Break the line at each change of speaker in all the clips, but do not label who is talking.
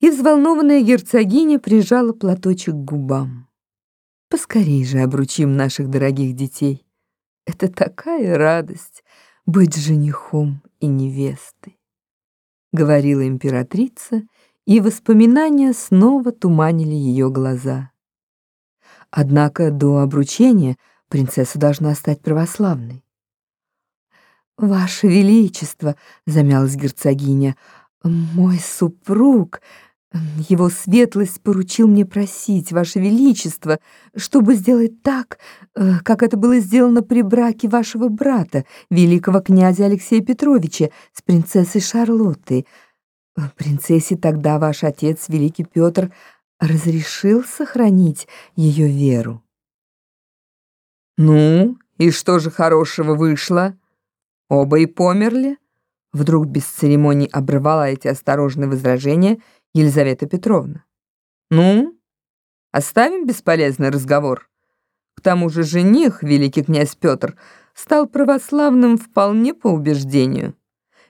И взволнованная герцогиня прижала платочек к губам. Поскорей же обручим наших дорогих детей. Это такая радость быть женихом и невестой, говорила императрица, и воспоминания снова туманили ее глаза. Однако до обручения принцесса должна стать православной. «Ваше Величество», — замялась герцогиня, — «мой супруг, его светлость поручил мне просить, Ваше Величество, чтобы сделать так, э, как это было сделано при браке вашего брата, великого князя Алексея Петровича, с принцессой Шарлоттой. Принцессе тогда ваш отец, великий Петр, разрешил сохранить ее веру».
«Ну, и что же хорошего вышло?» Оба и померли? Вдруг без церемоний обрывала эти осторожные возражения Елизавета Петровна. Ну, оставим бесполезный разговор. К тому же жених, великий князь Петр, стал православным вполне по убеждению.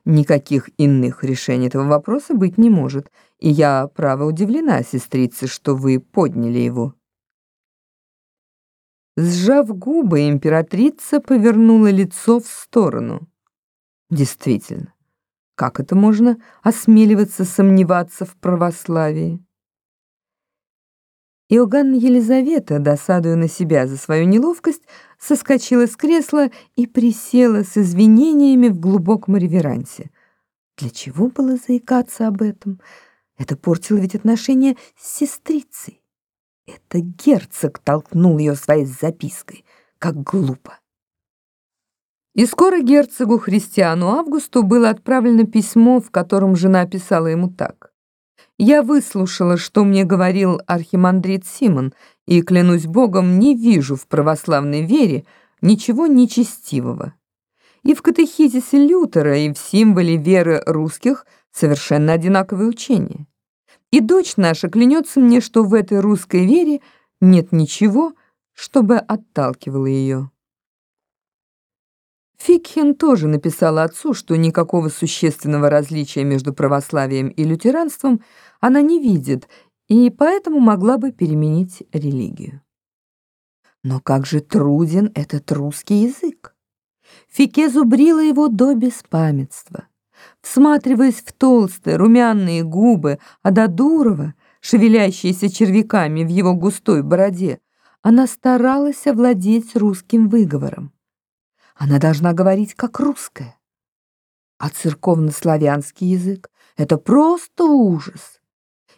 Никаких иных решений этого вопроса быть не может, и я, право, удивлена, сестрица, что вы подняли его. Сжав губы, императрица повернула лицо в сторону. Действительно, как это можно осмеливаться сомневаться в православии? Иоганна Елизавета, досадуя на себя за свою неловкость, соскочила с кресла и присела с извинениями в глубоком реверансе. Для чего было заикаться об этом? Это портило ведь отношения с сестрицей. Это герцог толкнул ее своей запиской. Как глупо. И скоро герцогу Христиану Августу было отправлено письмо, в котором жена писала ему так. «Я выслушала, что мне говорил архимандрит Симон, и, клянусь Богом, не вижу в православной вере ничего нечестивого. И в катехизисе Лютера, и в символе веры русских совершенно одинаковое учение. И дочь наша клянется мне, что в этой русской вере нет ничего, чтобы отталкивало ее». Фикхен тоже написала отцу, что никакого существенного различия между православием и лютеранством она не видит, и поэтому могла бы переменить религию. Но как же труден этот русский язык? Фике зубрила его до беспамятства. Всматриваясь в толстые румяные губы Ададурова, шевелящиеся червяками в его густой бороде, она старалась овладеть русским выговором. Она должна говорить как русская. А церковно-славянский язык — это просто ужас.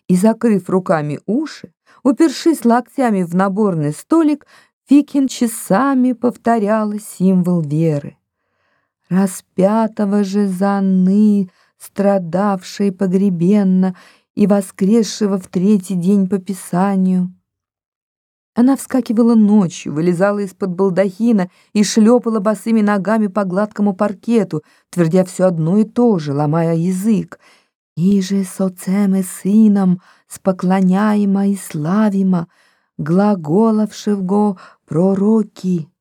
И, закрыв руками уши, упершись локтями в наборный столик, Фикин часами повторяла символ веры. Распятого же Заны, страдавшей погребенно и воскресшего в третий день по Писанию — она вскакивала ночью, вылезала из-под балдахина и шлепала босыми ногами по гладкому паркету, твердя все одно и то же, ломая язык. «Иже с отцем и сыном споклоняемо и славимо, глаголовшего пророки».